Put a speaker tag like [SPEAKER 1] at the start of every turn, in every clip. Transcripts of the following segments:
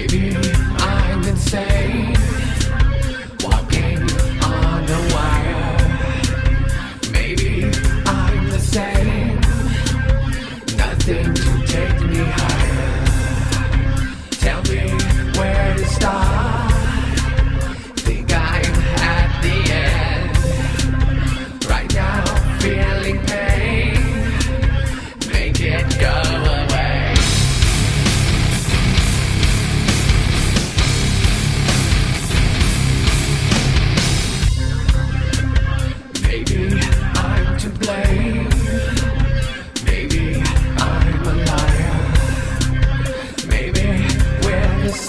[SPEAKER 1] Maybe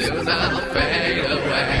[SPEAKER 1] soon I'll fade away.